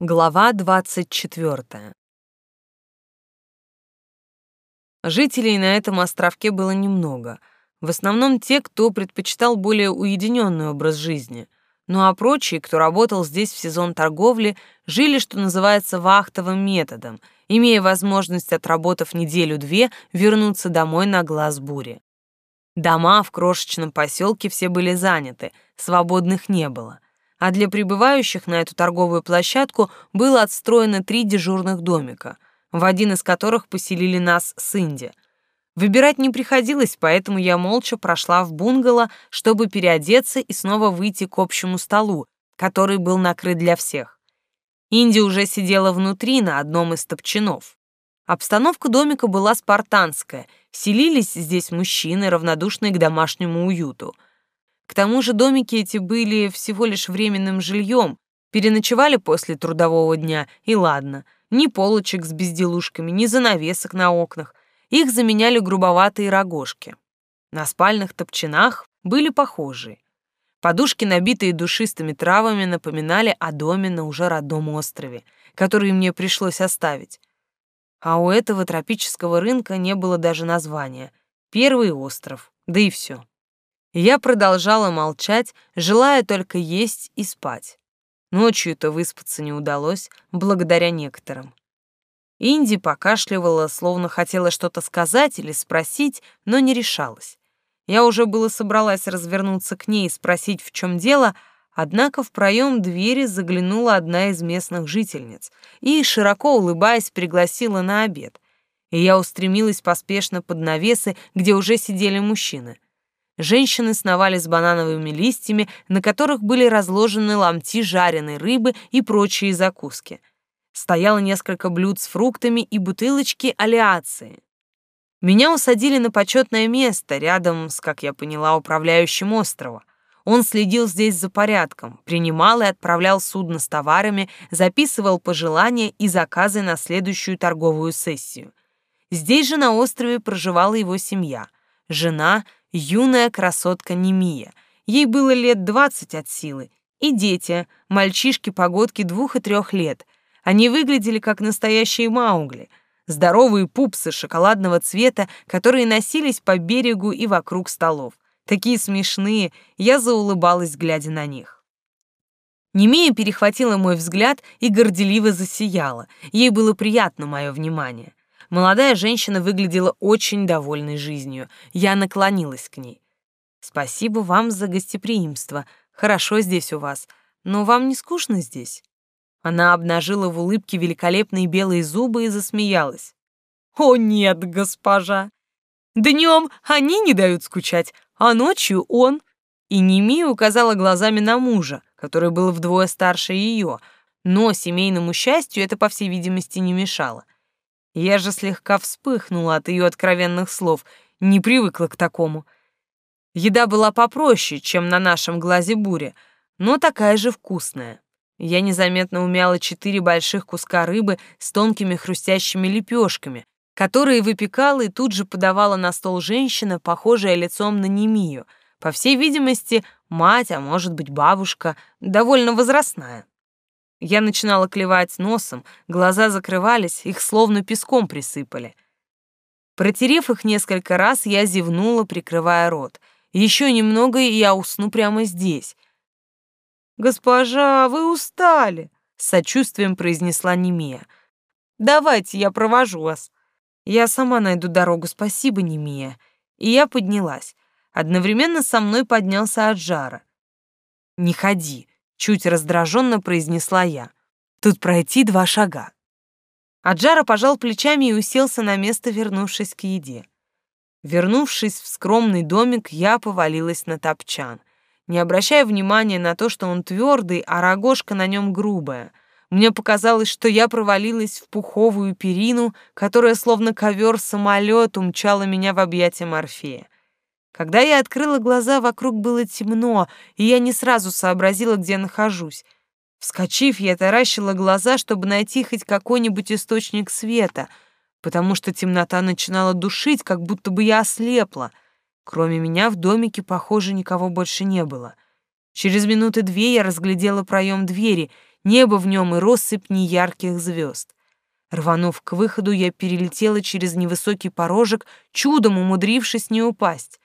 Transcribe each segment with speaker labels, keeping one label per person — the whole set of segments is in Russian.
Speaker 1: Глава 24. Жителей на этом островке было немного. В основном те, кто предпочитал более уединенный образ жизни. Ну а прочие, кто работал здесь в сезон торговли, жили, что называется, вахтовым методом, имея возможность, отработав неделю-две, вернуться домой на глаз бури. Дома в крошечном поселке все были заняты, свободных не было — а для прибывающих на эту торговую площадку было отстроено три дежурных домика, в один из которых поселили нас с Инди. Выбирать не приходилось, поэтому я молча прошла в бунгало, чтобы переодеться и снова выйти к общему столу, который был накрыт для всех. Инди уже сидела внутри на одном из топчанов. Обстановка домика была спартанская, селились здесь мужчины, равнодушные к домашнему уюту — к тому же домики эти были всего лишь временным жильем, переночевали после трудового дня, и ладно, ни полочек с безделушками, ни занавесок на окнах, их заменяли грубоватые рогожки. На спальных топчинах были похожие. Подушки, набитые душистыми травами, напоминали о доме на уже родном острове, который мне пришлось оставить. А у этого тропического рынка не было даже названия. Первый остров, да и все. Я продолжала молчать, желая только есть и спать. Ночью-то выспаться не удалось, благодаря некоторым. Инди покашливала, словно хотела что-то сказать или спросить, но не решалась. Я уже было собралась развернуться к ней и спросить, в чем дело, однако в проем двери заглянула одна из местных жительниц и, широко улыбаясь, пригласила на обед. И я устремилась поспешно под навесы, где уже сидели мужчины — Женщины сновали с банановыми листьями, на которых были разложены ломти жареной рыбы и прочие закуски. Стояло несколько блюд с фруктами и бутылочки алиации. Меня усадили на почетное место рядом с, как я поняла, управляющим острова. Он следил здесь за порядком, принимал и отправлял судно с товарами, записывал пожелания и заказы на следующую торговую сессию. Здесь же на острове проживала его семья — жена — юная красотка Немия. Ей было лет двадцать от силы. И дети, мальчишки-погодки двух и трех лет. Они выглядели как настоящие маугли. Здоровые пупсы шоколадного цвета, которые носились по берегу и вокруг столов. Такие смешные, я заулыбалась, глядя на них. Немея перехватила мой взгляд и горделиво засияла. Ей было приятно мое внимание. Молодая женщина выглядела очень довольной жизнью. Я наклонилась к ней. «Спасибо вам за гостеприимство. Хорошо здесь у вас. Но вам не скучно здесь?» Она обнажила в улыбке великолепные белые зубы и засмеялась. «О нет, госпожа! Днем они не дают скучать, а ночью он...» И Неми указала глазами на мужа, который был вдвое старше ее, но семейному счастью это, по всей видимости, не мешало. Я же слегка вспыхнула от ее откровенных слов, не привыкла к такому. Еда была попроще, чем на нашем глазе буре, но такая же вкусная. Я незаметно умяла четыре больших куска рыбы с тонкими хрустящими лепешками, которые выпекала и тут же подавала на стол женщина, похожая лицом на Немию. По всей видимости, мать, а может быть бабушка, довольно возрастная. Я начинала клевать носом, глаза закрывались, их словно песком присыпали. Протерев их несколько раз, я зевнула, прикрывая рот. Еще немного, и я усну прямо здесь. «Госпожа, вы устали», — с сочувствием произнесла Немия. «Давайте я провожу вас». «Я сама найду дорогу, спасибо, Немия». И я поднялась. Одновременно со мной поднялся от жара. «Не ходи», Чуть раздраженно произнесла я. Тут пройти два шага. Аджара пожал плечами и уселся на место, вернувшись к еде. Вернувшись в скромный домик, я повалилась на топчан, не обращая внимания на то, что он твердый, а рогожка на нем грубая. Мне показалось, что я провалилась в пуховую перину, которая словно ковер-самолет умчала меня в объятия Морфея. Когда я открыла глаза, вокруг было темно, и я не сразу сообразила, где нахожусь. Вскочив, я таращила глаза, чтобы найти хоть какой-нибудь источник света, потому что темнота начинала душить, как будто бы я ослепла. Кроме меня в домике, похоже, никого больше не было. Через минуты две я разглядела проем двери небо в нем и россыпь неярких звезд. Рванув к выходу, я перелетела через невысокий порожек, чудом умудрившись не упасть.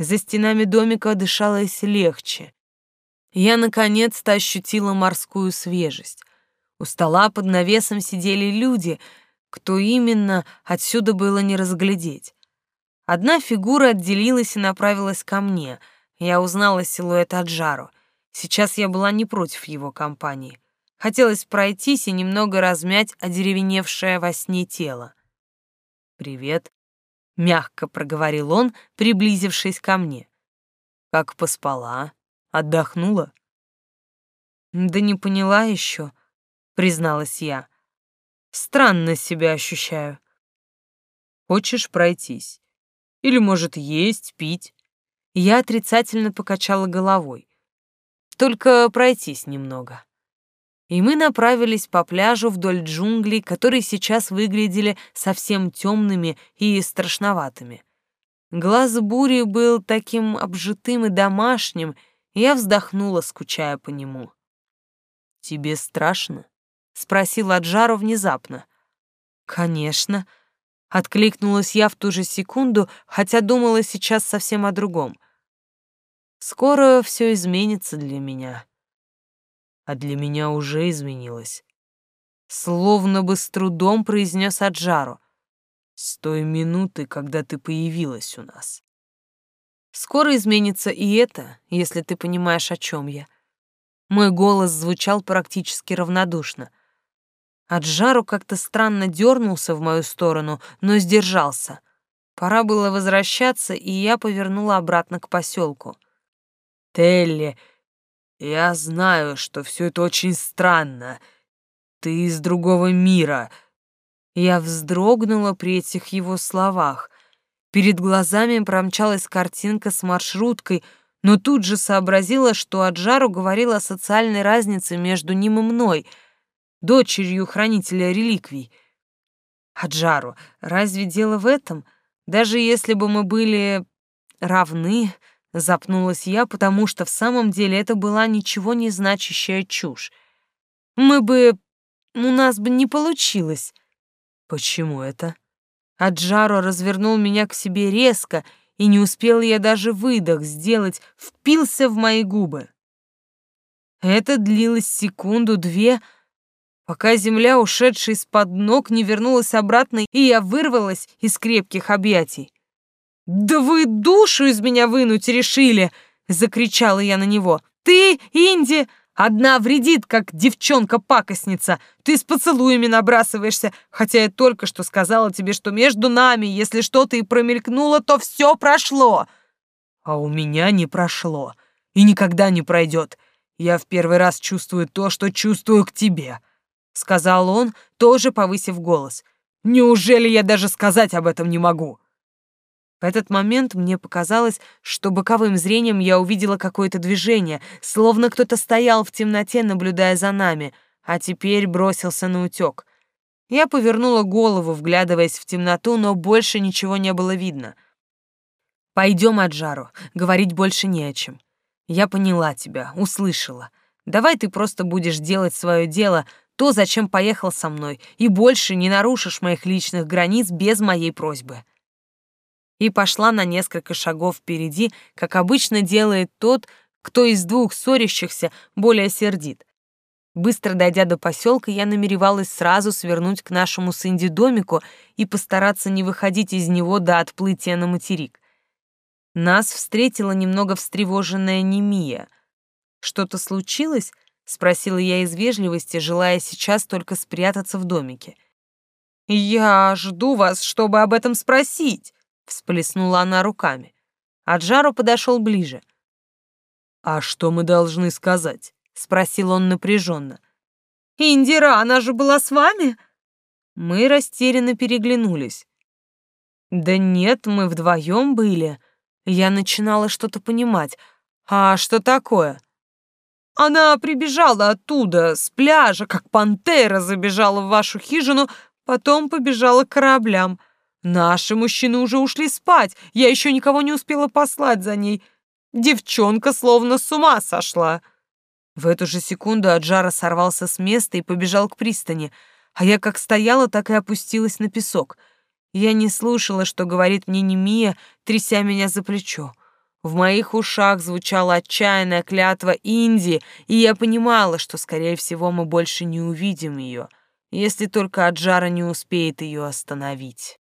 Speaker 1: За стенами домика дышалось легче. Я наконец-то ощутила морскую свежесть. У стола под навесом сидели люди, кто именно, отсюда было не разглядеть. Одна фигура отделилась и направилась ко мне. Я узнала силуэт Аджару. Сейчас я была не против его компании. Хотелось пройтись и немного размять одеревеневшее во сне тело. «Привет», — мягко проговорил он, приблизившись ко мне. «Как поспала? Отдохнула?» «Да не поняла еще», — призналась я. «Странно себя ощущаю». «Хочешь пройтись? Или, может, есть, пить?» Я отрицательно покачала головой. «Только пройтись немного» и мы направились по пляжу вдоль джунглей, которые сейчас выглядели совсем темными и страшноватыми. Глаз бури был таким обжитым и домашним, и я вздохнула, скучая по нему. «Тебе страшно?» — спросил Аджару внезапно. «Конечно», — откликнулась я в ту же секунду, хотя думала сейчас совсем о другом. «Скоро все изменится для меня» а для меня уже изменилось. Словно бы с трудом произнес Аджару. С той минуты, когда ты появилась у нас. Скоро изменится и это, если ты понимаешь, о чем я. Мой голос звучал практически равнодушно. Аджару как-то странно дернулся в мою сторону, но сдержался. Пора было возвращаться, и я повернула обратно к поселку. «Телли, я знаю, что все это очень странно. Ты из другого мира. Я вздрогнула при этих его словах. Перед глазами промчалась картинка с маршруткой, но тут же сообразила, что Аджару говорила о социальной разнице между ним и мной, дочерью хранителя реликвий. Аджару, разве дело в этом? Даже если бы мы были равны, Запнулась я, потому что в самом деле это была ничего не значащая чушь. Мы бы... у нас бы не получилось. Почему это? Аджаро развернул меня к себе резко, и не успел я даже выдох сделать, впился в мои губы. Это длилось секунду-две, пока земля, ушедшая из-под ног, не вернулась обратно, и я вырвалась из крепких объятий. «Да вы душу из меня вынуть решили!» — закричала я на него. «Ты, Инди, одна вредит, как девчонка-пакостница. Ты с поцелуями набрасываешься, хотя я только что сказала тебе, что между нами, если что-то и промелькнуло, то все прошло». «А у меня не прошло и никогда не пройдет. Я в первый раз чувствую то, что чувствую к тебе», — сказал он, тоже повысив голос. «Неужели я даже сказать об этом не могу?» В этот момент мне показалось, что боковым зрением я увидела какое-то движение, словно кто-то стоял в темноте, наблюдая за нами, а теперь бросился на утёк. Я повернула голову, вглядываясь в темноту, но больше ничего не было видно. «Пойдем, Аджару, говорить больше не о чем. Я поняла тебя, услышала. Давай ты просто будешь делать свое дело, то, зачем поехал со мной, и больше не нарушишь моих личных границ без моей просьбы» и пошла на несколько шагов впереди, как обычно делает тот, кто из двух ссорящихся более сердит. Быстро дойдя до поселка, я намеревалась сразу свернуть к нашему с Инди домику и постараться не выходить из него до отплытия на материк. Нас встретила немного встревоженная Немия. «Что-то случилось?» — спросила я из вежливости, желая сейчас только спрятаться в домике. «Я жду вас, чтобы об этом спросить», всплеснула она руками. Аджару подошел ближе. «А что мы должны сказать?» — спросил он напряженно. «Индира, она же была с вами?» Мы растерянно переглянулись. «Да нет, мы вдвоем были». Я начинала что-то понимать. «А что такое?» Она прибежала оттуда, с пляжа, как пантера забежала в вашу хижину, потом побежала к кораблям. Наши мужчины уже ушли спать, я еще никого не успела послать за ней. Девчонка словно с ума сошла. В эту же секунду Аджара сорвался с места и побежал к пристани, а я как стояла, так и опустилась на песок. Я не слушала, что говорит мне Немия, тряся меня за плечо. В моих ушах звучала отчаянная клятва Инди, и я понимала, что, скорее всего, мы больше не увидим ее, если только Аджара не успеет ее остановить.